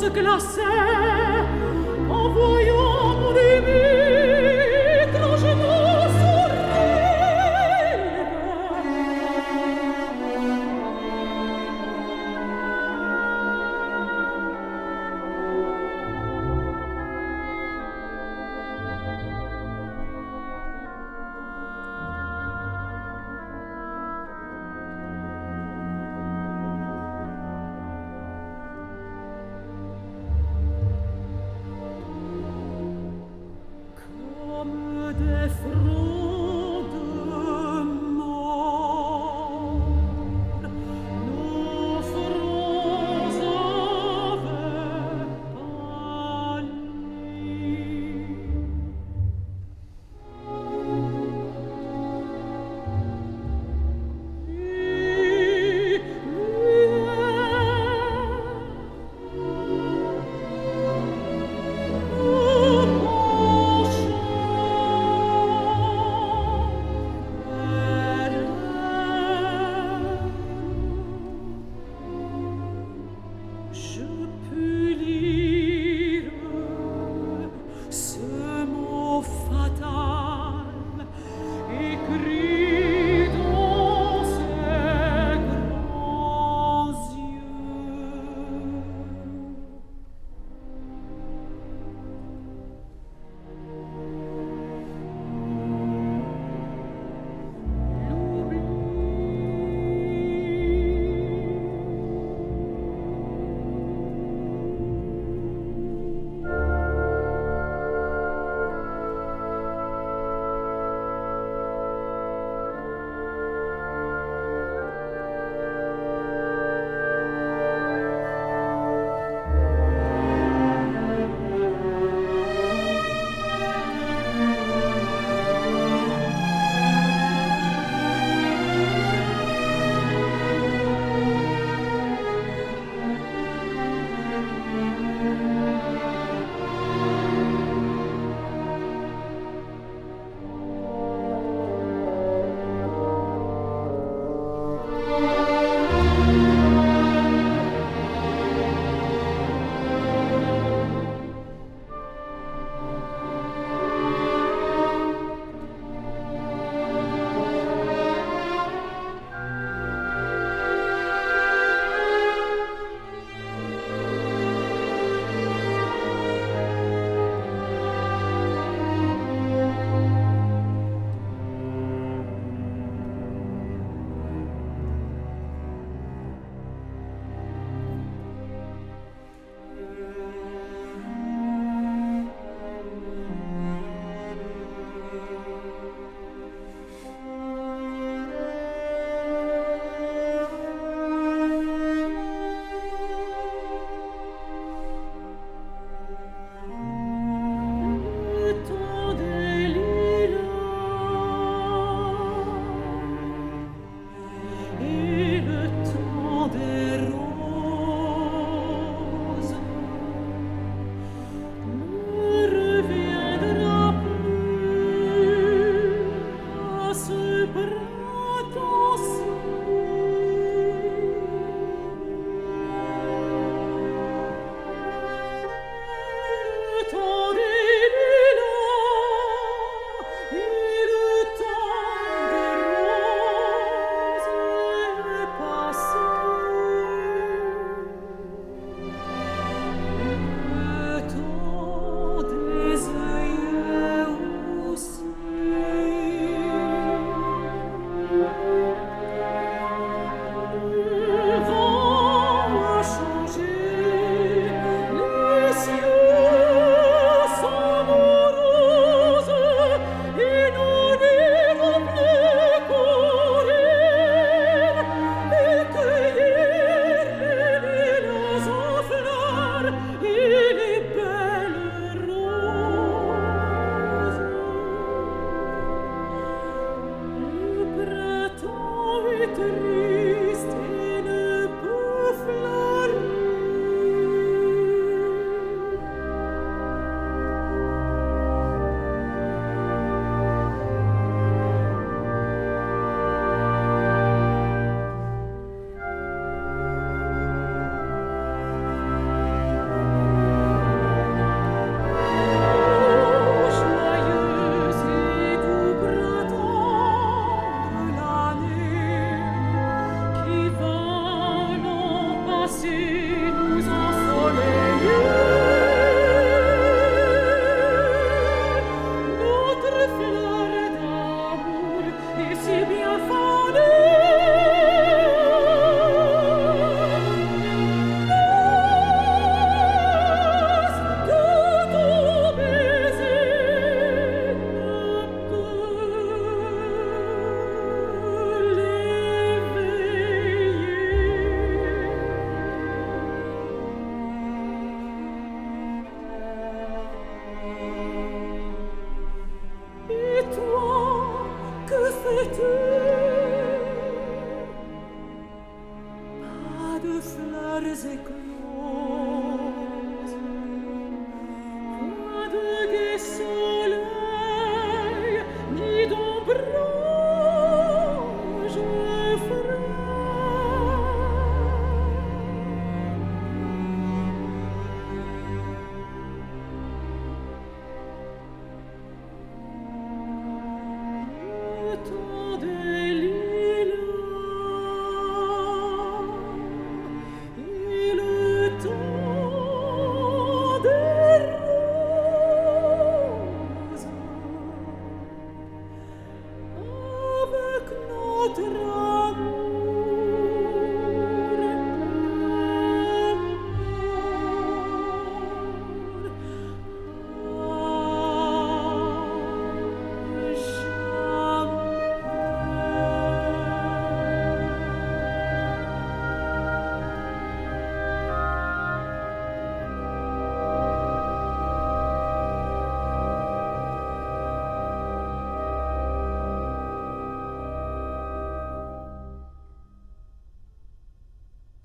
se glaçait en voyant mon aimé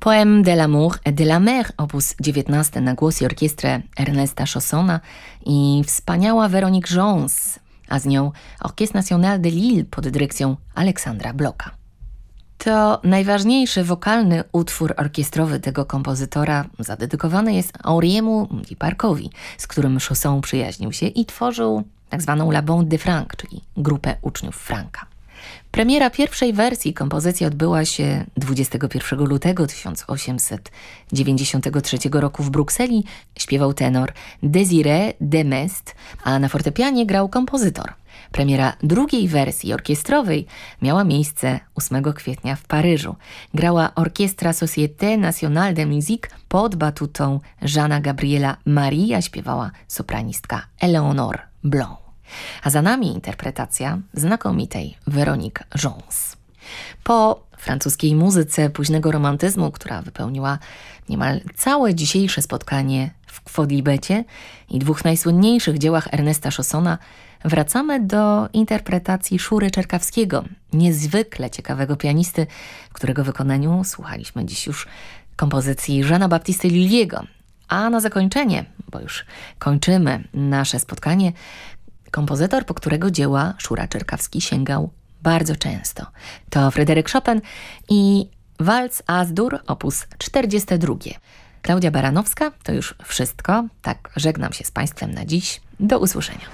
Poème de l'amour et de la mer, opus 19 na głos i orkiestrę Ernesta Chaussona i wspaniała Veronique Jones, a z nią Orchestre National de Lille pod dyrekcją Aleksandra Bloka. To najważniejszy wokalny utwór orkiestrowy tego kompozytora zadedykowany jest Auriemu Parkowi, z którym Chausson przyjaźnił się i tworzył tzw. Tak La Bande de Franc, czyli grupę uczniów Franka. Premiera pierwszej wersji kompozycji odbyła się 21 lutego 1893 roku w Brukseli. Śpiewał tenor Désiré Demest, a na fortepianie grał kompozytor. Premiera drugiej wersji orkiestrowej miała miejsce 8 kwietnia w Paryżu. Grała orkiestra Société Nationale de Musique pod batutą Żana Gabriela Maria, śpiewała sopranistka Eleonore Blanc a za nami interpretacja znakomitej Veronique Jones. Po francuskiej muzyce późnego romantyzmu, która wypełniła niemal całe dzisiejsze spotkanie w Kwodlibecie i dwóch najsłynniejszych dziełach Ernesta Chaussona, wracamy do interpretacji Szury Czerkawskiego, niezwykle ciekawego pianisty, którego wykonaniu słuchaliśmy dziś już kompozycji Żana Baptisty Lulliego. A na zakończenie, bo już kończymy nasze spotkanie, kompozytor, po którego dzieła Szura Czerkawski sięgał bardzo często. To Fryderyk Chopin i Walc Azdur op. 42. Klaudia Baranowska, to już wszystko. Tak, żegnam się z Państwem na dziś. Do usłyszenia.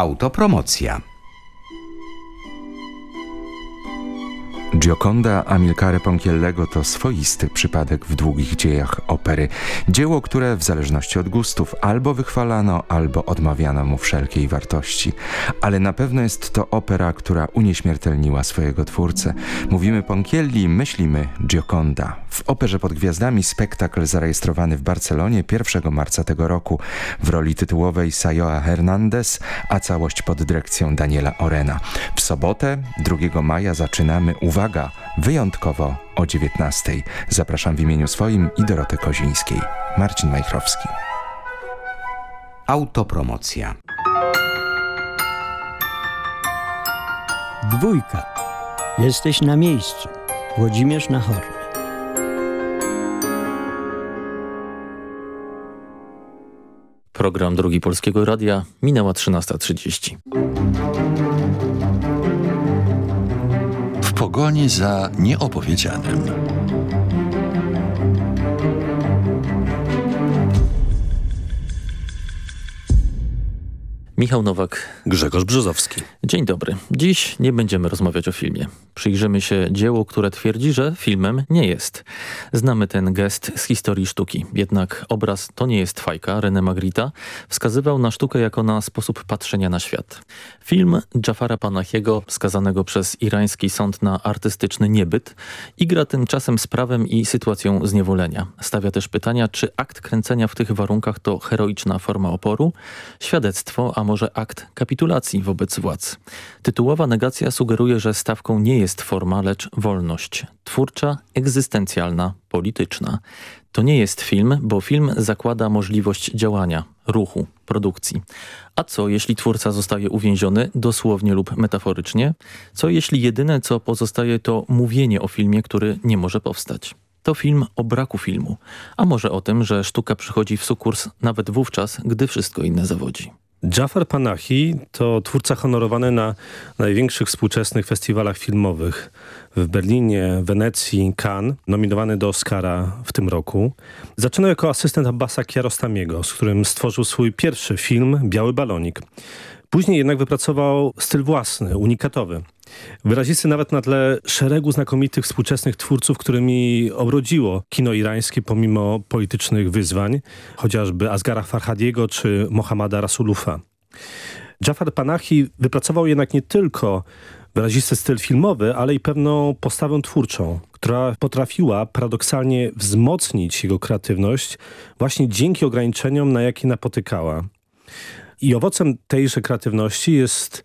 Autopromocja. Gioconda Amilcare Ponchiellego to swoisty przypadek w długich dziejach opery. Dzieło, które w zależności od gustów albo wychwalano, albo odmawiano mu wszelkiej wartości. Ale na pewno jest to opera, która unieśmiertelniła swojego twórcę. Mówimy Ponchielli, myślimy Gioconda. W operze pod gwiazdami spektakl zarejestrowany w Barcelonie 1 marca tego roku w roli tytułowej Sayoa Hernandez, a całość pod dyrekcją Daniela Orena. W sobotę 2 maja zaczynamy, uwaga, wyjątkowo o 19. Zapraszam w imieniu swoim i Doroty Kozińskiej. Marcin Majchrowski. Autopromocja. Dwójka. Jesteś na miejscu. Włodzimierz Nachorny. Program Drugi Polskiego Radia minęła 13.30. Pogoni za nieopowiedzianym. Michał Nowak. Grzegorz Brzozowski. Dzień dobry. Dziś nie będziemy rozmawiać o filmie. Przyjrzymy się dziełu, które twierdzi, że filmem nie jest. Znamy ten gest z historii sztuki. Jednak obraz to nie jest fajka. René Magritte wskazywał na sztukę jako na sposób patrzenia na świat. Film Jafara Panahiego, skazanego przez irański sąd na artystyczny niebyt, igra tymczasem z prawem i sytuacją zniewolenia. Stawia też pytania, czy akt kręcenia w tych warunkach to heroiczna forma oporu, świadectwo, a może akt kapitulacji wobec władz. Tytułowa negacja sugeruje, że stawką nie jest forma, lecz wolność. Twórcza, egzystencjalna, polityczna. To nie jest film, bo film zakłada możliwość działania, ruchu, produkcji. A co jeśli twórca zostaje uwięziony, dosłownie lub metaforycznie? Co jeśli jedyne co pozostaje to mówienie o filmie, który nie może powstać? To film o braku filmu, a może o tym, że sztuka przychodzi w sukurs nawet wówczas, gdy wszystko inne zawodzi. Jafar Panahi to twórca honorowany na największych współczesnych festiwalach filmowych w Berlinie, Wenecji, Cannes, nominowany do Oscara w tym roku. Zaczynał jako asystent Abbasa Kiarostamiego, z którym stworzył swój pierwszy film Biały Balonik. Później jednak wypracował styl własny, unikatowy. Wyrazisty nawet na tle szeregu znakomitych współczesnych twórców, którymi obrodziło kino irańskie pomimo politycznych wyzwań, chociażby Asgara Farhadiego czy Mohammada Rasulufa. Jafar Panahi wypracował jednak nie tylko wyrazisty styl filmowy, ale i pewną postawę twórczą, która potrafiła paradoksalnie wzmocnić jego kreatywność właśnie dzięki ograniczeniom, na jakie napotykała. I owocem tejże kreatywności jest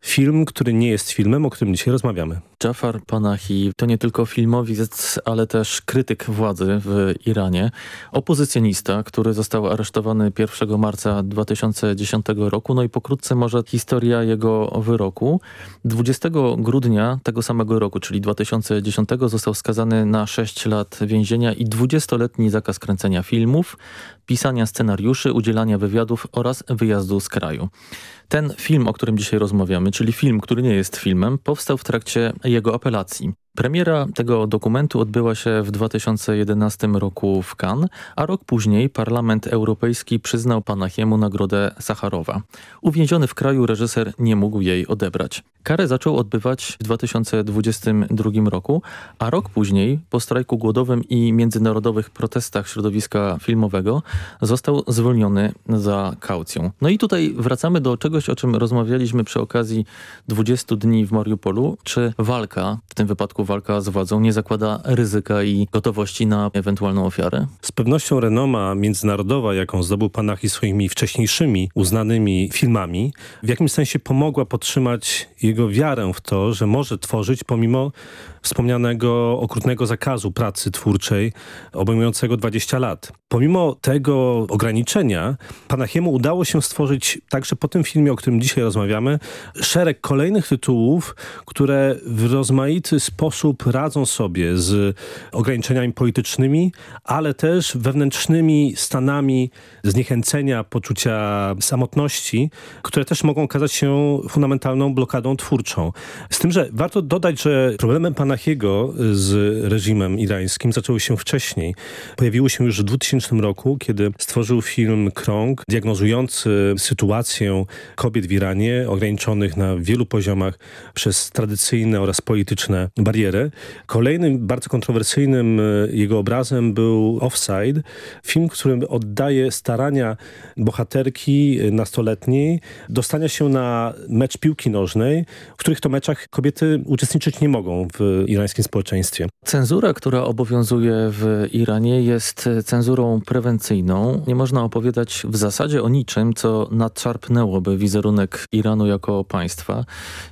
film, który nie jest filmem, o którym dzisiaj rozmawiamy. Jafar Panahi to nie tylko filmowiec, ale też krytyk władzy w Iranie. Opozycjonista, który został aresztowany 1 marca 2010 roku. No i pokrótce może historia jego wyroku. 20 grudnia tego samego roku, czyli 2010 został skazany na 6 lat więzienia i 20-letni zakaz kręcenia filmów, pisania scenariuszy, udzielania wywiadów oraz wyjazdu z kraju. Ten film, o którym dzisiaj rozmawiamy, czyli film, który nie jest filmem, powstał w trakcie jego apelacji. Premiera tego dokumentu odbyła się w 2011 roku w Cannes, a rok później Parlament Europejski przyznał Panachiemu nagrodę Sacharowa. Uwięziony w kraju reżyser nie mógł jej odebrać. Karę zaczął odbywać w 2022 roku, a rok później, po strajku głodowym i międzynarodowych protestach środowiska filmowego, został zwolniony za kaucją. No i tutaj wracamy do czegoś, o czym rozmawialiśmy przy okazji 20 dni w Mariupolu, czy walka, w tym wypadku walka z władzą, nie zakłada ryzyka i gotowości na ewentualną ofiarę? Z pewnością renoma międzynarodowa, jaką zdobył Panachi swoimi wcześniejszymi uznanymi filmami, w jakimś sensie pomogła podtrzymać jego wiarę w to, że może tworzyć pomimo wspomnianego okrutnego zakazu pracy twórczej obejmującego 20 lat. Pomimo tego ograniczenia Panachiemu udało się stworzyć także po tym filmie, o którym dzisiaj rozmawiamy, szereg kolejnych tytułów, które w rozmaity sposób radzą sobie z ograniczeniami politycznymi, ale też wewnętrznymi stanami zniechęcenia, poczucia samotności, które też mogą okazać się fundamentalną blokadą twórczą. Z tym, że warto dodać, że problemem Pana Panahiego z reżimem irańskim zaczęły się wcześniej. Pojawiły się już w 2000 roku, kiedy stworzył film Krąg, diagnozujący sytuację kobiet w Iranie, ograniczonych na wielu poziomach przez tradycyjne oraz polityczne bariery. Kolejnym bardzo kontrowersyjnym e, jego obrazem był Offside, film, w którym oddaje starania bohaterki nastoletniej dostania się na mecz piłki nożnej, w których to meczach kobiety uczestniczyć nie mogą w irańskim społeczeństwie. Cenzura, która obowiązuje w Iranie jest cenzurą prewencyjną. Nie można opowiadać w zasadzie o niczym, co nadszarpnęłoby wizerunek Iranu jako państwa.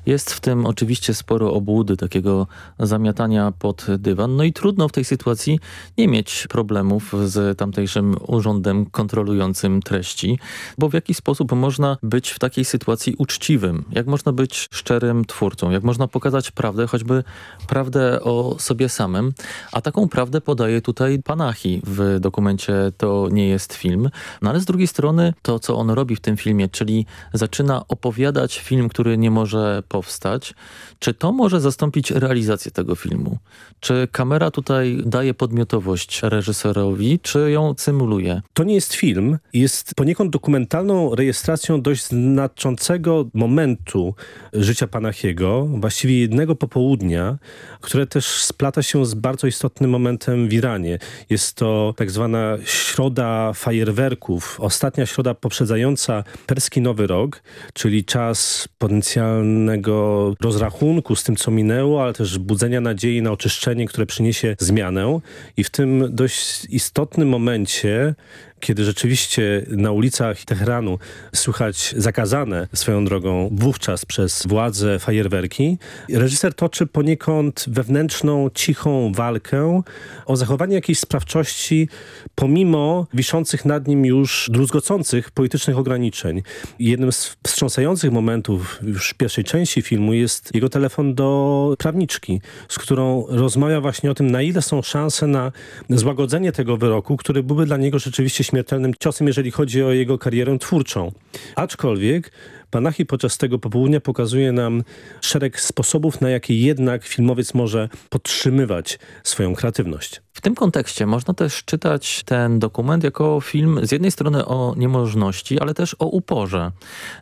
Jest w tym oczywiście sporo obłudy, takiego zamiatania pod dywan. No i trudno w tej sytuacji nie mieć problemów z tamtejszym urządem kontrolującym treści, bo w jaki sposób można być w takiej sytuacji uczciwym? Jak można być szczerym twórcą? Jak można pokazać prawdę, choćby prawdę o sobie samym? A taką prawdę podaje tutaj Panahi w dokumencie To nie jest film. No ale z drugiej strony to, co on robi w tym filmie, czyli zaczyna opowiadać film, który nie może powstać. Czy to może zastąpić realizację tego filmu? Czy kamera tutaj daje podmiotowość reżyserowi, czy ją symuluje? To nie jest film. Jest poniekąd dokumentalną rejestracją dość znaczącego momentu życia Panachiego, właściwie jednego popołudnia, które też splata się z bardzo istotnym momentem w Iranie. Jest to tak zwana środa fajerwerków, ostatnia środa poprzedzająca perski Nowy Rok, czyli czas potencjalnego rozrachunku z tym, co minęło, ale też budzenia nadziei na oczyszczenie, które przyniesie zmianę. I w tym dość istotnym momencie kiedy rzeczywiście na ulicach Teheranu słychać zakazane swoją drogą wówczas przez władze fajerwerki, reżyser toczy poniekąd wewnętrzną, cichą walkę o zachowanie jakiejś sprawczości pomimo wiszących nad nim już druzgocących politycznych ograniczeń. Jednym z wstrząsających momentów już pierwszej części filmu jest jego telefon do prawniczki, z którą rozmawia właśnie o tym, na ile są szanse na złagodzenie tego wyroku, który byłby dla niego rzeczywiście śmiertelnym ciosem, jeżeli chodzi o jego karierę twórczą. Aczkolwiek Panachi podczas tego popołudnia pokazuje nam szereg sposobów, na jakie jednak filmowiec może podtrzymywać swoją kreatywność. W tym kontekście można też czytać ten dokument jako film z jednej strony o niemożności, ale też o uporze.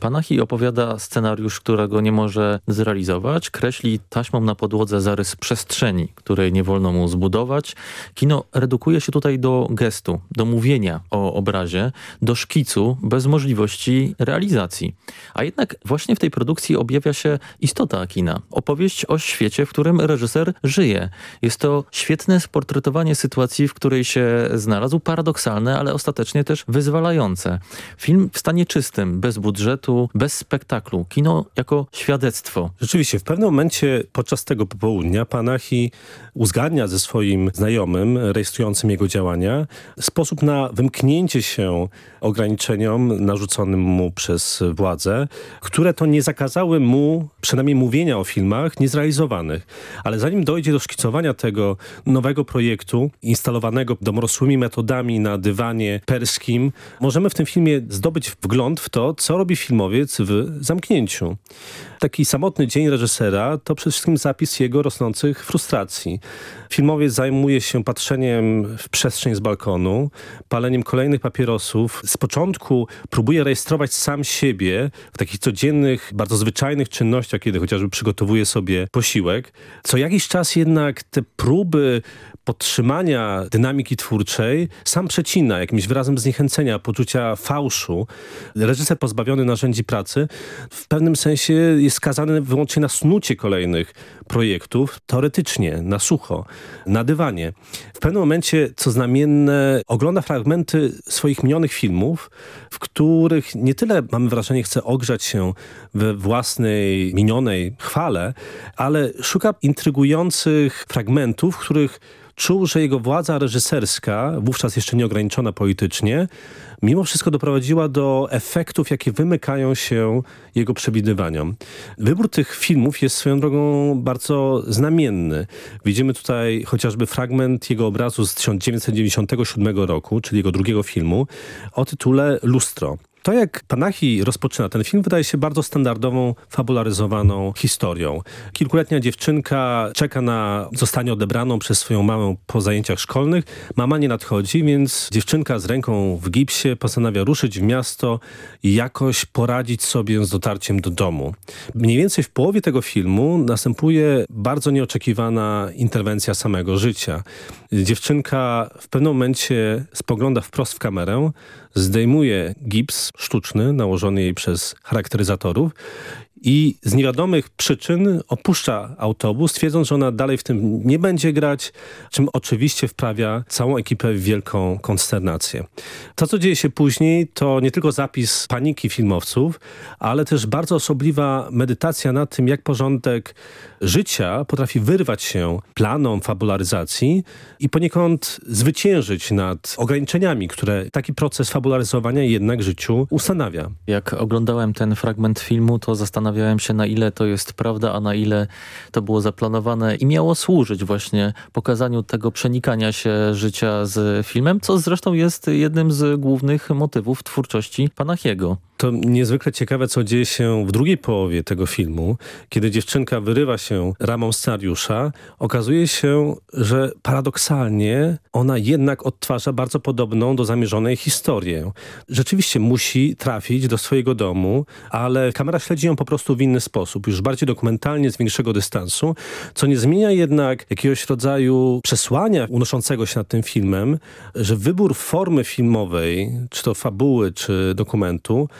Panachi opowiada scenariusz, którego nie może zrealizować, kreśli taśmą na podłodze zarys przestrzeni, której nie wolno mu zbudować. Kino redukuje się tutaj do gestu, do mówienia o obrazie, do szkicu bez możliwości realizacji. A jednak właśnie w tej produkcji objawia się istota kina. Opowieść o świecie, w którym reżyser żyje. Jest to świetne sportretowanie sytuacji, w której się znalazł, paradoksalne, ale ostatecznie też wyzwalające. Film w stanie czystym, bez budżetu, bez spektaklu. Kino jako świadectwo. Rzeczywiście, w pewnym momencie podczas tego popołudnia Panahi uzgadnia ze swoim znajomym rejestrującym jego działania sposób na wymknięcie się ograniczeniom narzuconym mu przez władze, które to nie zakazały mu przynajmniej mówienia o filmach niezrealizowanych. Ale zanim dojdzie do szkicowania tego nowego projektu, instalowanego domorosłymi metodami na dywanie perskim, możemy w tym filmie zdobyć wgląd w to, co robi filmowiec w zamknięciu. Taki samotny dzień reżysera to przede wszystkim zapis jego rosnących frustracji. Filmowiec zajmuje się patrzeniem w przestrzeń z balkonu, paleniem kolejnych papierosów. Z początku próbuje rejestrować sam siebie w takich codziennych, bardzo zwyczajnych czynnościach, kiedy chociażby przygotowuje sobie posiłek. Co jakiś czas jednak te próby podtrzymania dynamiki twórczej sam przecina jakimś wyrazem zniechęcenia, poczucia fałszu. Reżyser pozbawiony narzędzi pracy w pewnym sensie jest skazany wyłącznie na snucie kolejnych projektów, teoretycznie, na sucho, na dywanie. W pewnym momencie, co znamienne, ogląda fragmenty swoich minionych filmów, w których nie tyle, mamy wrażenie, chce ogrzać się we własnej minionej chwale, ale szuka intrygujących fragmentów, w których czuł, że jego władza reżyserska, wówczas jeszcze nieograniczona politycznie, mimo wszystko doprowadziła do efektów, jakie wymykają się jego przewidywaniom. Wybór tych filmów jest swoją drogą bardzo znamienny. Widzimy tutaj chociażby fragment jego obrazu z 1997 roku, czyli jego drugiego filmu, o tytule Lustro. To jak Panahi rozpoczyna ten film wydaje się bardzo standardową, fabularyzowaną historią. Kilkuletnia dziewczynka czeka na zostanie odebraną przez swoją mamę po zajęciach szkolnych. Mama nie nadchodzi, więc dziewczynka z ręką w gipsie postanawia ruszyć w miasto i jakoś poradzić sobie z dotarciem do domu. Mniej więcej w połowie tego filmu następuje bardzo nieoczekiwana interwencja samego życia. Dziewczynka w pewnym momencie spogląda wprost w kamerę, zdejmuje gips sztuczny nałożony jej przez charakteryzatorów i z niewiadomych przyczyn opuszcza autobus, twierdząc, że ona dalej w tym nie będzie grać, czym oczywiście wprawia całą ekipę w wielką konsternację. To, co dzieje się później, to nie tylko zapis paniki filmowców, ale też bardzo osobliwa medytacja nad tym, jak porządek życia potrafi wyrwać się planom fabularyzacji i poniekąd zwyciężyć nad ograniczeniami, które taki proces fabularyzowania jednak życiu ustanawia. Jak oglądałem ten fragment filmu, to zastanawiałem się na ile to jest prawda, a na ile to było zaplanowane i miało służyć właśnie pokazaniu tego przenikania się życia z filmem, co zresztą jest jednym z głównych motywów twórczości Panachiego. To niezwykle ciekawe, co dzieje się w drugiej połowie tego filmu, kiedy dziewczynka wyrywa się ramą scenariusza. Okazuje się, że paradoksalnie ona jednak odtwarza bardzo podobną do zamierzonej historię. Rzeczywiście musi trafić do swojego domu, ale kamera śledzi ją po prostu w inny sposób, już bardziej dokumentalnie, z większego dystansu, co nie zmienia jednak jakiegoś rodzaju przesłania unoszącego się nad tym filmem, że wybór formy filmowej, czy to fabuły, czy dokumentu,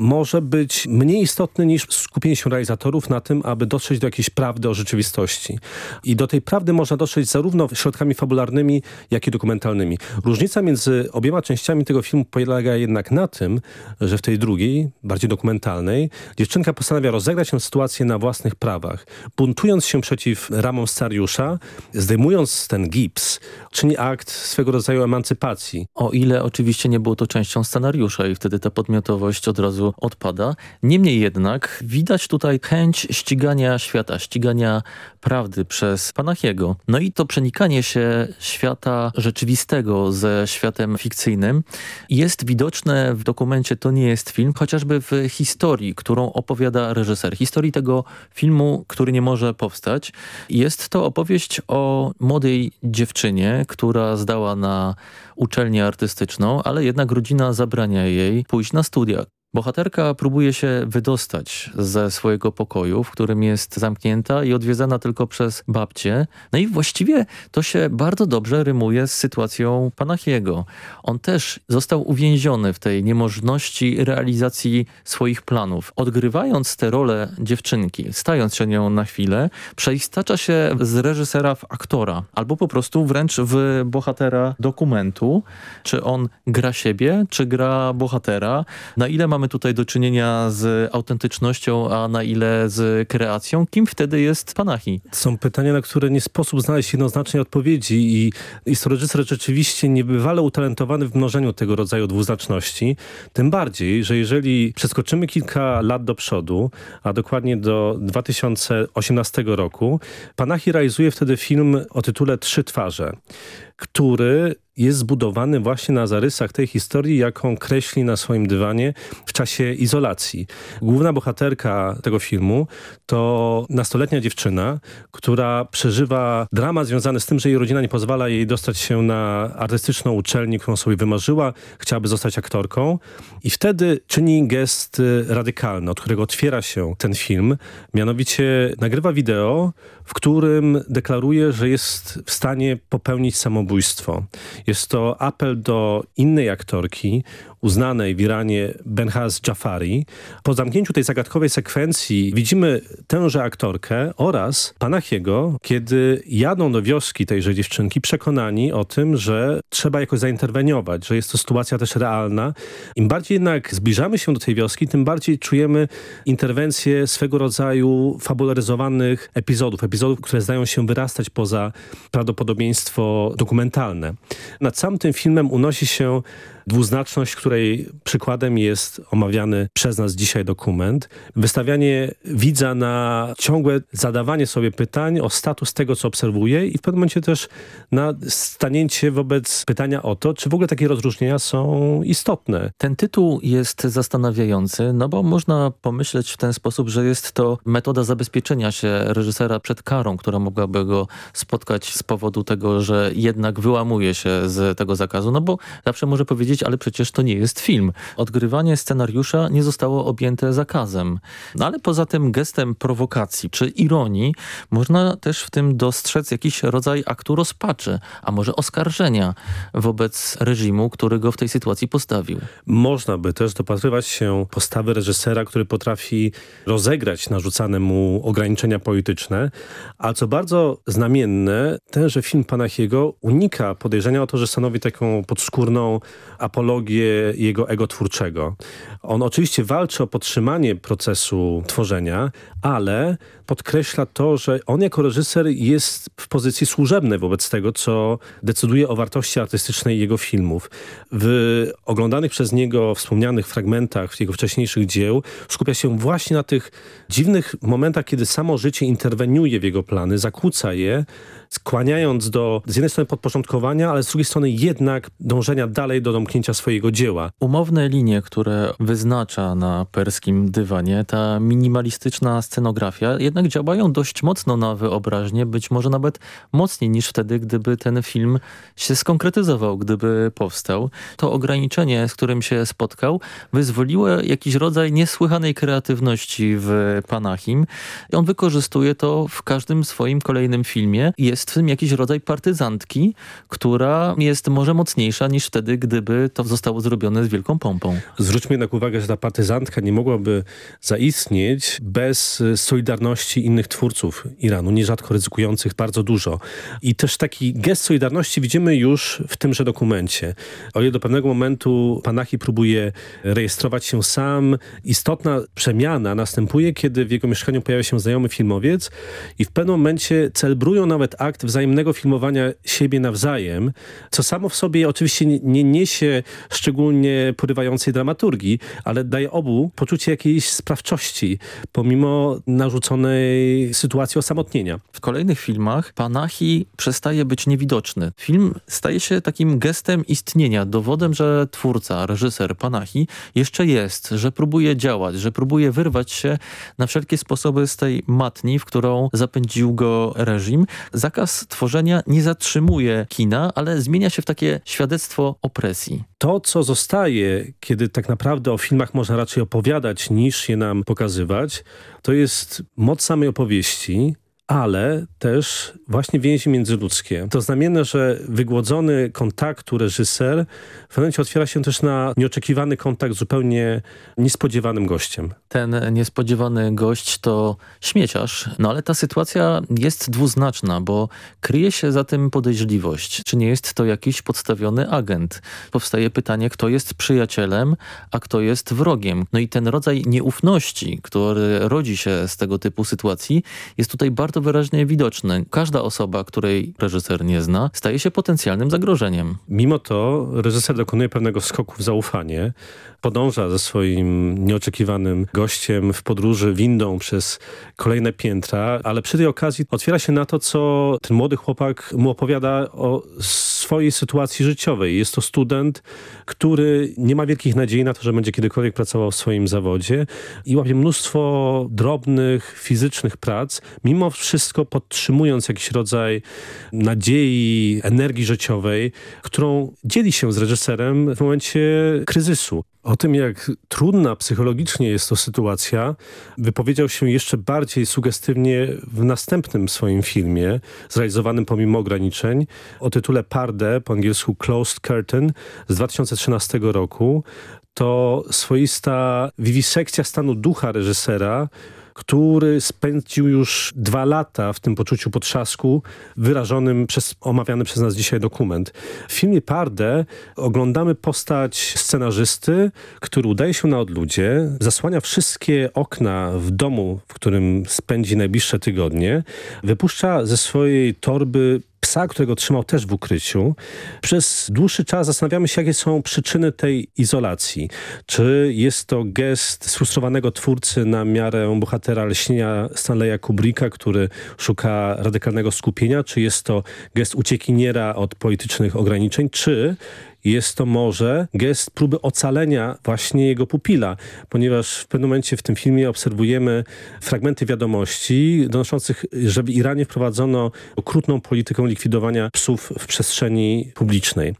może być mniej istotny niż skupienie się realizatorów na tym, aby dotrzeć do jakiejś prawdy o rzeczywistości. I do tej prawdy można dotrzeć zarówno środkami fabularnymi, jak i dokumentalnymi. Różnica między obiema częściami tego filmu polega jednak na tym, że w tej drugiej, bardziej dokumentalnej, dziewczynka postanawia rozegrać tę sytuację na własnych prawach. Buntując się przeciw ramom scenariusza, zdejmując ten gips, czyni akt swego rodzaju emancypacji. O ile oczywiście nie było to częścią scenariusza i wtedy ta podmiotowość od razu odpada. Niemniej jednak widać tutaj chęć ścigania świata, ścigania prawdy przez Panachiego. No i to przenikanie się świata rzeczywistego ze światem fikcyjnym jest widoczne w dokumencie To nie jest film, chociażby w historii, którą opowiada reżyser. Historii tego filmu, który nie może powstać. Jest to opowieść o młodej dziewczynie, która zdała na uczelnię artystyczną, ale jednak rodzina zabrania jej pójść na studia. Bohaterka próbuje się wydostać ze swojego pokoju, w którym jest zamknięta i odwiedzana tylko przez babcię. No i właściwie to się bardzo dobrze rymuje z sytuacją Panachiego. On też został uwięziony w tej niemożności realizacji swoich planów. Odgrywając tę rolę dziewczynki, stając się nią na chwilę, przeistacza się z reżysera w aktora, albo po prostu wręcz w bohatera dokumentu. Czy on gra siebie, czy gra bohatera? Na ile mamy tutaj do czynienia z autentycznością, a na ile z kreacją? Kim wtedy jest Panahi? Są pytania, na które nie sposób znaleźć jednoznacznej odpowiedzi i jest reżyser rzeczywiście niebywale utalentowany w mnożeniu tego rodzaju dwuznaczności. Tym bardziej, że jeżeli przeskoczymy kilka lat do przodu, a dokładnie do 2018 roku, Panahi realizuje wtedy film o tytule Trzy twarze, który jest zbudowany właśnie na zarysach tej historii, jaką kreśli na swoim dywanie w czasie izolacji. Główna bohaterka tego filmu to nastoletnia dziewczyna, która przeżywa dramat związany z tym, że jej rodzina nie pozwala jej dostać się na artystyczną uczelnię, którą sobie wymarzyła. Chciałaby zostać aktorką i wtedy czyni gest radykalny, od którego otwiera się ten film. Mianowicie nagrywa wideo, w którym deklaruje, że jest w stanie popełnić samobójstwo. Jest to apel do innej aktorki, uznanej w Iranie Benhaz Jafari. Po zamknięciu tej zagadkowej sekwencji widzimy tęże aktorkę oraz Panachiego, kiedy jadą do wioski tejże dziewczynki przekonani o tym, że trzeba jakoś zainterweniować, że jest to sytuacja też realna. Im bardziej jednak zbliżamy się do tej wioski, tym bardziej czujemy interwencję swego rodzaju fabularyzowanych epizodów, epizodów które zdają się wyrastać poza prawdopodobieństwo dokumentalne. Nad samym tym filmem unosi się dwuznaczność, której przykładem jest omawiany przez nas dzisiaj dokument. Wystawianie widza na ciągłe zadawanie sobie pytań o status tego, co obserwuje i w pewnym momencie też na stanięcie wobec pytania o to, czy w ogóle takie rozróżnienia są istotne. Ten tytuł jest zastanawiający, no bo można pomyśleć w ten sposób, że jest to metoda zabezpieczenia się reżysera przed karą, która mogłaby go spotkać z powodu tego, że jednak wyłamuje się z tego zakazu, no bo zawsze może powiedzieć, ale przecież to nie jest film. Odgrywanie scenariusza nie zostało objęte zakazem. No ale poza tym gestem prowokacji czy ironii można też w tym dostrzec jakiś rodzaj aktu rozpaczy, a może oskarżenia wobec reżimu, który go w tej sytuacji postawił. Można by też dopatrywać się postawy reżysera, który potrafi rozegrać narzucane mu ograniczenia polityczne, a co bardzo znamienne, tenże film Panachiego unika podejrzenia o to, że stanowi taką podskórną apologię jego ego twórczego. On oczywiście walczy o podtrzymanie procesu tworzenia, ale podkreśla to, że on jako reżyser jest w pozycji służebnej wobec tego, co decyduje o wartości artystycznej jego filmów. W oglądanych przez niego wspomnianych fragmentach jego wcześniejszych dzieł skupia się właśnie na tych dziwnych momentach, kiedy samo życie interweniuje w jego plany, zakłóca je, skłaniając do z jednej strony podporządkowania, ale z drugiej strony jednak dążenia dalej do domknięcia swojego dzieła. Umowne linie, które wyznacza na perskim dywanie, ta minimalistyczna scenografia, jednak działają dość mocno na wyobraźnię, być może nawet mocniej niż wtedy, gdyby ten film się skonkretyzował, gdyby powstał. To ograniczenie, z którym się spotkał, wyzwoliło jakiś rodzaj niesłychanej kreatywności w Panachim. I on wykorzystuje to w każdym swoim kolejnym filmie. Jest w tym jakiś rodzaj partyzantki, która jest może mocniejsza niż wtedy, gdyby to zostało zrobione z wielką pompą. Zwróćmy jednak uwagę, że ta partyzantka nie mogłaby zaistnieć bez solidarności innych twórców Iranu, nierzadko ryzykujących bardzo dużo. I też taki gest solidarności widzimy już w tymże dokumencie. O ile do pewnego momentu Panahi próbuje rejestrować się sam, istotna przemiana następuje, kiedy w jego mieszkaniu pojawia się znajomy filmowiec i w pewnym momencie celebrują nawet akt wzajemnego filmowania siebie nawzajem, co samo w sobie oczywiście nie niesie szczególnie porywającej dramaturgii, ale daje obu poczucie jakiejś sprawczości, pomimo narzuconej sytuacji osamotnienia. W kolejnych filmach Panahi przestaje być niewidoczny. Film staje się takim gestem istnienia, dowodem, że twórca, reżyser Panahi jeszcze jest, że próbuje działać, że próbuje wyrwać się na wszelkie sposoby z tej matni, w którą zapędził go reżim. Zakaz tworzenia nie zatrzymuje kina, ale zmienia się w takie świadectwo opresji. To, co zostaje, kiedy tak naprawdę o filmach można raczej opowiadać, niż je nam pokazywać, to jest moc samej opowieści, ale też właśnie więzi międzyludzkie. To znamienne, że wygłodzony kontaktu reżyser w momencie otwiera się też na nieoczekiwany kontakt z zupełnie niespodziewanym gościem. Ten niespodziewany gość to śmieciarz, no ale ta sytuacja jest dwuznaczna, bo kryje się za tym podejrzliwość. Czy nie jest to jakiś podstawiony agent? Powstaje pytanie, kto jest przyjacielem, a kto jest wrogiem. No i ten rodzaj nieufności, który rodzi się z tego typu sytuacji, jest tutaj bardzo wyraźnie widoczny. Każda osoba, której reżyser nie zna, staje się potencjalnym zagrożeniem. Mimo to reżyser dokonuje pewnego skoku w zaufanie, podąża ze swoim nieoczekiwanym gościem w podróży windą przez kolejne piętra, ale przy tej okazji otwiera się na to, co ten młody chłopak mu opowiada o swojej sytuacji życiowej. Jest to student, który nie ma wielkich nadziei na to, że będzie kiedykolwiek pracował w swoim zawodzie i łapie mnóstwo drobnych, fizycznych prac, mimo wszystko podtrzymując jakiś rodzaj nadziei, energii życiowej, którą dzieli się z reżyserem w momencie kryzysu. O tym, jak trudna psychologicznie jest to sytuacja, wypowiedział się jeszcze bardziej sugestywnie w następnym swoim filmie, zrealizowanym pomimo ograniczeń, o tytule Parde, po angielsku Closed Curtain, z 2013 roku. To swoista wiwisekcja stanu ducha reżysera, który spędził już dwa lata w tym poczuciu potrzasku wyrażonym przez omawiany przez nas dzisiaj dokument. W filmie Pardę oglądamy postać scenarzysty, który udaje się na odludzie, zasłania wszystkie okna w domu, w którym spędzi najbliższe tygodnie, wypuszcza ze swojej torby psa, którego trzymał też w ukryciu. Przez dłuższy czas zastanawiamy się, jakie są przyczyny tej izolacji. Czy jest to gest sfrustrowanego twórcy na miarę bohatera leśnienia Stanleya Kubricka, który szuka radykalnego skupienia, czy jest to gest uciekiniera od politycznych ograniczeń, czy jest to może gest próby ocalenia właśnie jego pupila, ponieważ w pewnym momencie w tym filmie obserwujemy fragmenty wiadomości donoszących, że w Iranie wprowadzono okrutną politykę likwidowania psów w przestrzeni publicznej.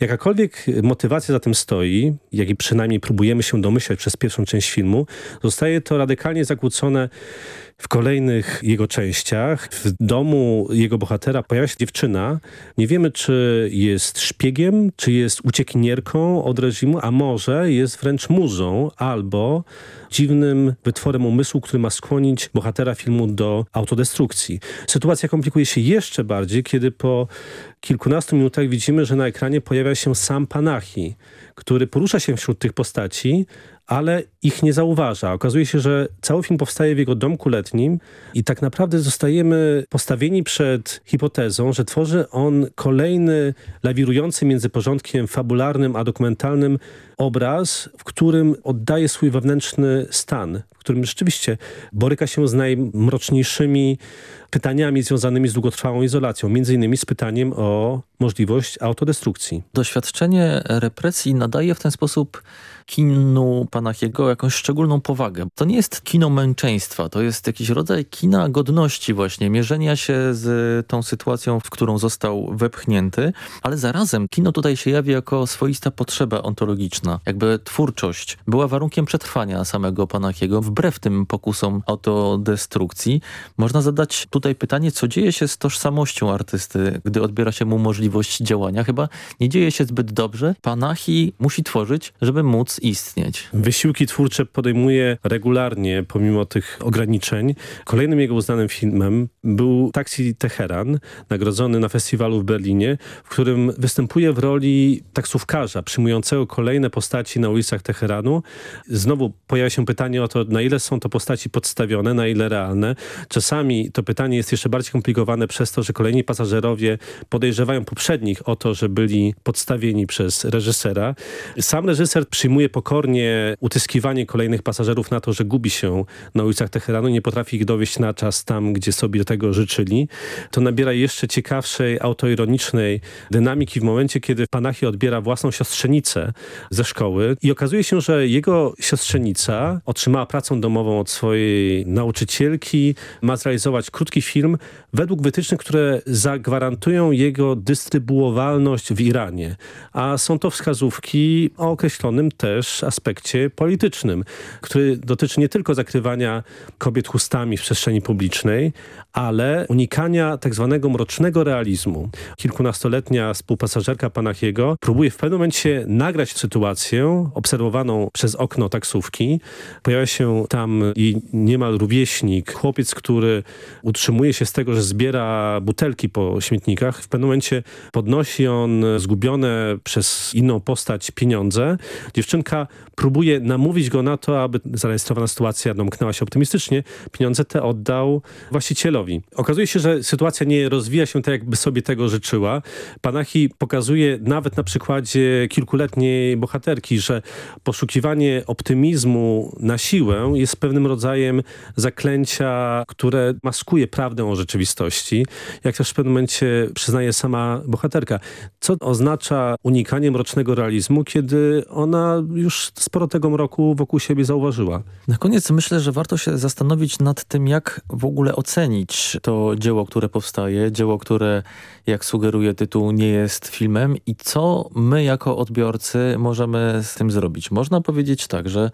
Jakakolwiek motywacja za tym stoi, jak i przynajmniej próbujemy się domyślać przez pierwszą część filmu, zostaje to radykalnie zakłócone w kolejnych jego częściach w domu jego bohatera pojawia się dziewczyna. Nie wiemy, czy jest szpiegiem, czy jest uciekinierką od reżimu, a może jest wręcz muzą albo dziwnym wytworem umysłu, który ma skłonić bohatera filmu do autodestrukcji. Sytuacja komplikuje się jeszcze bardziej, kiedy po kilkunastu minutach widzimy, że na ekranie pojawia się sam Panahi, który porusza się wśród tych postaci, ale ich nie zauważa. Okazuje się, że cały film powstaje w jego domku letnim i tak naprawdę zostajemy postawieni przed hipotezą, że tworzy on kolejny lawirujący między porządkiem fabularnym a dokumentalnym obraz, w którym oddaje swój wewnętrzny stan, w którym rzeczywiście boryka się z najmroczniejszymi pytaniami związanymi z długotrwałą izolacją, między innymi z pytaniem o możliwość autodestrukcji. Doświadczenie represji nadaje w ten sposób kinu Panachiego jakąś szczególną powagę. To nie jest kino męczeństwa, to jest jakiś rodzaj kina godności właśnie, mierzenia się z tą sytuacją, w którą został wepchnięty, ale zarazem kino tutaj się jawi jako swoista potrzeba ontologiczna. Jakby twórczość była warunkiem przetrwania samego Panachiego, wbrew tym pokusom autodestrukcji. Można zadać tutaj pytanie, co dzieje się z tożsamością artysty, gdy odbiera się mu możliwość działania. Chyba nie dzieje się zbyt dobrze. Panachi musi tworzyć, żeby móc istnieć. Wysiłki twórcze podejmuje regularnie, pomimo tych ograniczeń. Kolejnym jego uznanym filmem był Taxi Teheran, nagrodzony na festiwalu w Berlinie, w którym występuje w roli taksówkarza, przyjmującego kolejne postaci na ulicach Teheranu. Znowu pojawia się pytanie o to, na ile są to postaci podstawione, na ile realne. Czasami to pytanie jest jeszcze bardziej komplikowane przez to, że kolejni pasażerowie podejrzewają poprzednich o to, że byli podstawieni przez reżysera. Sam reżyser przyjmuje pokornie utyskiwanie kolejnych pasażerów na to, że gubi się na ulicach Teheranu, nie potrafi ich dowieść na czas tam, gdzie sobie tego życzyli. To nabiera jeszcze ciekawszej, autoironicznej dynamiki w momencie, kiedy Panahi odbiera własną siostrzenicę ze szkoły i okazuje się, że jego siostrzenica otrzymała pracę domową od swojej nauczycielki, ma zrealizować krótki film według wytycznych, które zagwarantują jego dystrybuowalność w Iranie. A są to wskazówki o określonym też aspekcie politycznym, który dotyczy nie tylko zakrywania kobiet chustami w przestrzeni publicznej, ale unikania tak zwanego mrocznego realizmu. Kilkunastoletnia współpasażerka Panachiego próbuje w pewnym momencie nagrać sytuację obserwowaną przez okno taksówki. Pojawia się tam i niemal rówieśnik, chłopiec, który utrzymuje się z tego, że zbiera butelki po śmietnikach. W pewnym momencie podnosi on zgubione przez inną postać pieniądze. Dziewczynka próbuje namówić go na to, aby zarejestrowana sytuacja domknęła się optymistycznie. Pieniądze te oddał właścicielowi. Okazuje się, że sytuacja nie rozwija się tak, jakby sobie tego życzyła. Panachi pokazuje nawet na przykładzie kilkuletniej bohaterki, że poszukiwanie optymizmu na siłę jest pewnym rodzajem zaklęcia, które maskuje prawdę o rzeczywistości. Jak też w pewnym momencie przyznaje sama bohaterka. Co oznacza unikanie mrocznego realizmu, kiedy ona już sporo tego mroku wokół siebie zauważyła. Na koniec myślę, że warto się zastanowić nad tym, jak w ogóle ocenić to dzieło, które powstaje, dzieło, które, jak sugeruje tytuł, nie jest filmem i co my jako odbiorcy możemy z tym zrobić. Można powiedzieć tak, że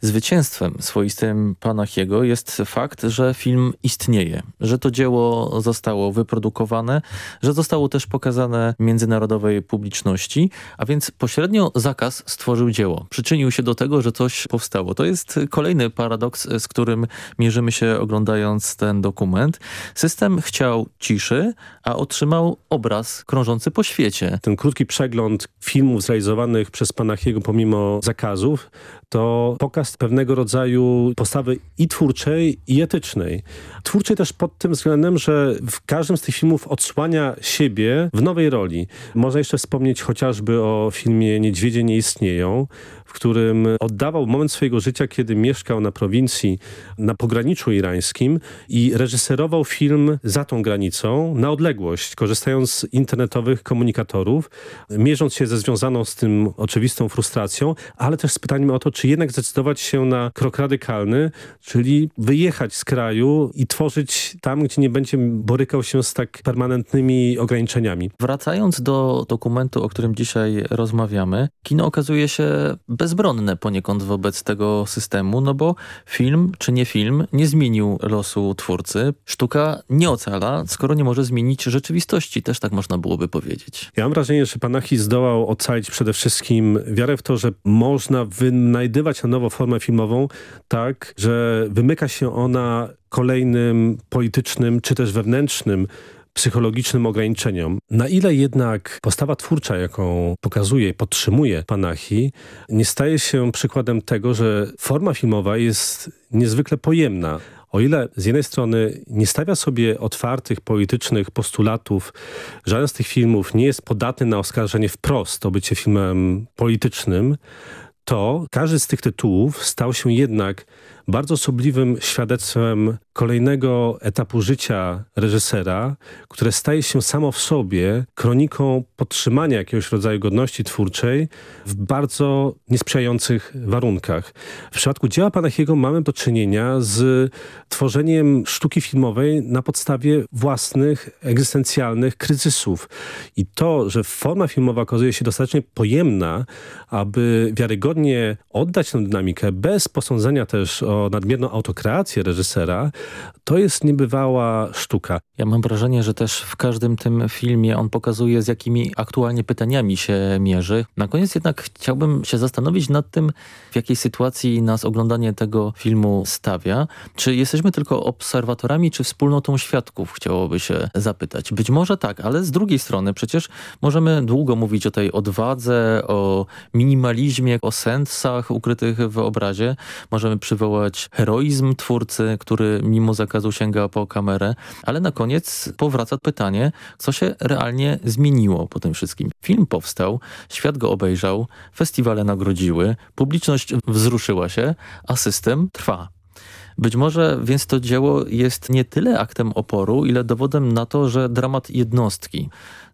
zwycięstwem swoistym Panachiego jest fakt, że film istnieje, że to dzieło zostało wyprodukowane, że zostało też pokazane międzynarodowej publiczności, a więc pośrednio zakaz stworzył dzieło. Przyczynił się do tego, że coś powstało. To jest kolejny paradoks, z którym mierzymy się oglądając ten dokument. System chciał ciszy, a otrzymał obraz krążący po świecie. Ten krótki przegląd filmów zrealizowanych przez Panachiego pomimo zakazów to pokaz pewnego rodzaju postawy i twórczej, i etycznej. Twórczej też pod tym względem, że w każdym z tych filmów odsłania siebie w nowej roli. Można jeszcze wspomnieć chociażby o filmie Niedźwiedzie nie istnieją, w którym oddawał moment swojego życia, kiedy mieszkał na prowincji, na pograniczu irańskim i reżyserował film za tą granicą na odległość, korzystając z internetowych komunikatorów, mierząc się ze związaną z tym oczywistą frustracją, ale też z pytaniem o to, czy jednak zdecydować się na krok radykalny, czyli wyjechać z kraju i tworzyć tam, gdzie nie będzie borykał się z tak permanentnymi ograniczeniami. Wracając do dokumentu, o którym dzisiaj rozmawiamy, kino okazuje się bezbronne poniekąd wobec tego systemu, no bo film czy nie film nie zmienił losu twórcy. Sztuka nie ocala, skoro nie może zmienić rzeczywistości, też tak można byłoby powiedzieć. Ja mam wrażenie, że Panachi zdołał ocalić przede wszystkim wiarę w to, że można wynajdywać na nowo formę filmową tak, że wymyka się ona kolejnym politycznym czy też wewnętrznym psychologicznym ograniczeniom. Na ile jednak postawa twórcza, jaką pokazuje, podtrzymuje Panachi, nie staje się przykładem tego, że forma filmowa jest niezwykle pojemna. O ile z jednej strony nie stawia sobie otwartych politycznych postulatów, żaden z tych filmów nie jest podatny na oskarżenie wprost o bycie filmem politycznym, to każdy z tych tytułów stał się jednak bardzo osobliwym świadectwem kolejnego etapu życia reżysera, które staje się samo w sobie kroniką podtrzymania jakiegoś rodzaju godności twórczej w bardzo niesprzyjających warunkach. W przypadku dzieła Panachiego mamy do czynienia z tworzeniem sztuki filmowej na podstawie własnych, egzystencjalnych kryzysów. I to, że forma filmowa okazuje się dostatecznie pojemna, aby wiarygodnie oddać tę dynamikę bez posądzenia też o nadmierną autokreację reżysera, to jest niebywała sztuka. Ja mam wrażenie, że też w każdym tym filmie on pokazuje, z jakimi aktualnie pytaniami się mierzy. Na koniec jednak chciałbym się zastanowić nad tym, w jakiej sytuacji nas oglądanie tego filmu stawia. Czy jesteśmy tylko obserwatorami, czy wspólnotą świadków, chciałoby się zapytać. Być może tak, ale z drugiej strony przecież możemy długo mówić o tej odwadze, o minimalizmie, o sensach ukrytych w obrazie. Możemy przywołać heroizm twórcy, który mimo zakazu sięga po kamerę, ale na koniec powraca pytanie, co się realnie zmieniło po tym wszystkim. Film powstał, świat go obejrzał, festiwale nagrodziły, publiczność wzruszyła się, a system trwa. Być może więc to dzieło jest nie tyle aktem oporu, ile dowodem na to, że dramat jednostki,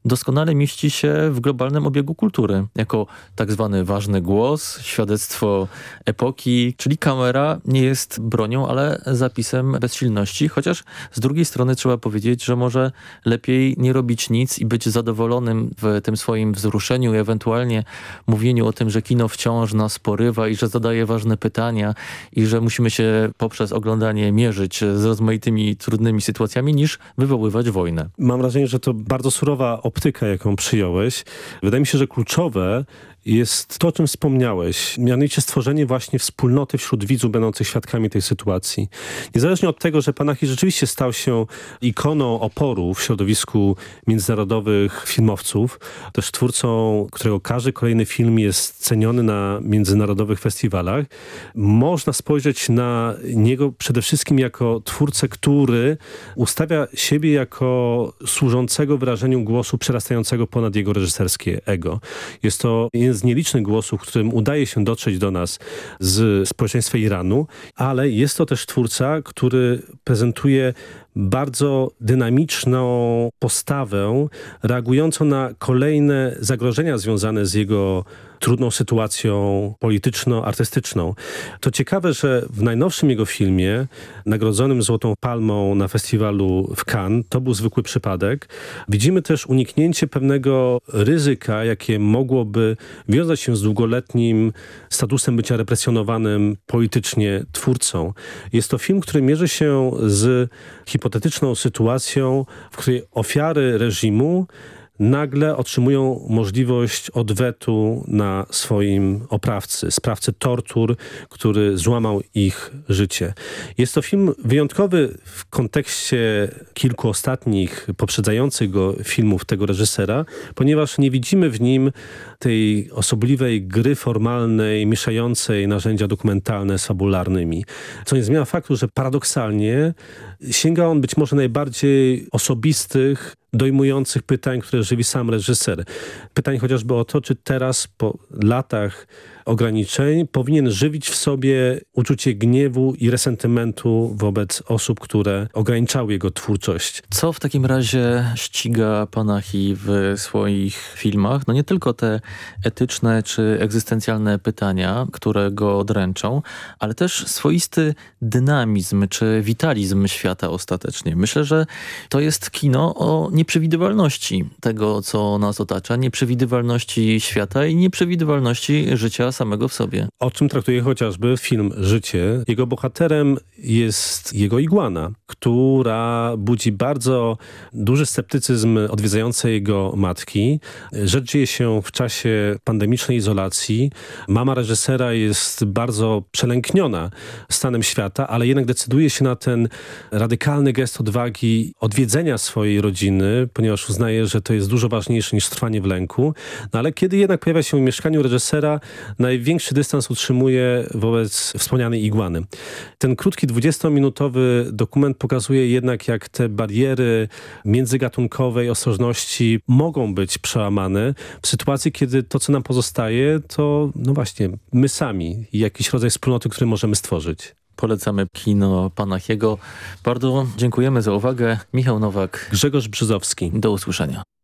doskonale mieści się w globalnym obiegu kultury. Jako tak zwany ważny głos, świadectwo epoki, czyli kamera nie jest bronią, ale zapisem bezsilności, chociaż z drugiej strony trzeba powiedzieć, że może lepiej nie robić nic i być zadowolonym w tym swoim wzruszeniu i ewentualnie mówieniu o tym, że kino wciąż nas porywa i że zadaje ważne pytania i że musimy się poprzez oglądanie mierzyć z rozmaitymi trudnymi sytuacjami, niż wywoływać wojnę. Mam wrażenie, że to bardzo surowa optyka, jaką przyjąłeś. Wydaje mi się, że kluczowe jest to, o czym wspomniałeś, mianowicie stworzenie właśnie wspólnoty wśród widzów będących świadkami tej sytuacji. Niezależnie od tego, że Panachi rzeczywiście stał się ikoną oporu w środowisku międzynarodowych filmowców, też twórcą, którego każdy kolejny film jest ceniony na międzynarodowych festiwalach, można spojrzeć na niego przede wszystkim jako twórcę, który ustawia siebie jako służącego wyrażeniu głosu przerastającego ponad jego reżyserskie ego. Jest to z nielicznych głosów, którym udaje się dotrzeć do nas z społeczeństwa Iranu, ale jest to też twórca, który prezentuje bardzo dynamiczną postawę, reagującą na kolejne zagrożenia związane z jego trudną sytuacją polityczno-artystyczną. To ciekawe, że w najnowszym jego filmie, nagrodzonym Złotą Palmą na festiwalu w Cannes, to był zwykły przypadek, widzimy też uniknięcie pewnego ryzyka, jakie mogłoby wiązać się z długoletnim statusem bycia represjonowanym politycznie twórcą. Jest to film, który mierzy się z hipotetyczną sytuacją, w której ofiary reżimu nagle otrzymują możliwość odwetu na swoim oprawcy, sprawcy tortur, który złamał ich życie. Jest to film wyjątkowy w kontekście kilku ostatnich, poprzedzających go filmów tego reżysera, ponieważ nie widzimy w nim tej osobliwej gry formalnej, mieszającej narzędzia dokumentalne z fabularnymi. Co nie zmienia faktu, że paradoksalnie sięga on być może najbardziej osobistych, dojmujących pytań, które żywi sam reżyser. Pytań chociażby o to, czy teraz po latach ograniczeń powinien żywić w sobie uczucie gniewu i resentymentu wobec osób, które ograniczały jego twórczość. Co w takim razie ściga Panahi w swoich filmach? No nie tylko te etyczne czy egzystencjalne pytania, które go dręczą, ale też swoisty dynamizm czy witalizm świata ostatecznie. Myślę, że to jest kino o nieprzewidywalności tego, co nas otacza, nieprzewidywalności świata i nieprzewidywalności życia samego w sobie. O czym traktuje chociażby film Życie. Jego bohaterem jest jego iguana, która budzi bardzo duży sceptycyzm odwiedzającej jego matki. Rzecz dzieje się w czasie pandemicznej izolacji. Mama reżysera jest bardzo przelękniona stanem świata, ale jednak decyduje się na ten radykalny gest odwagi odwiedzenia swojej rodziny, ponieważ uznaje, że to jest dużo ważniejsze niż trwanie w lęku. No ale kiedy jednak pojawia się w mieszkaniu reżysera, największy dystans utrzymuje wobec wspomnianej iguany. Ten krótki 20-minutowy dokument pokazuje jednak, jak te bariery międzygatunkowej ostrożności mogą być przełamane w sytuacji, kiedy to, co nam pozostaje, to no właśnie my sami i jakiś rodzaj wspólnoty, który możemy stworzyć. Polecamy kino Panachiego. Bardzo dziękujemy za uwagę. Michał Nowak. Grzegorz Brzozowski. Do usłyszenia.